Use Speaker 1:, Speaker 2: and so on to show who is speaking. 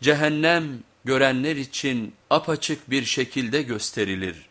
Speaker 1: Cehennem görenler için apaçık bir şekilde gösterilir.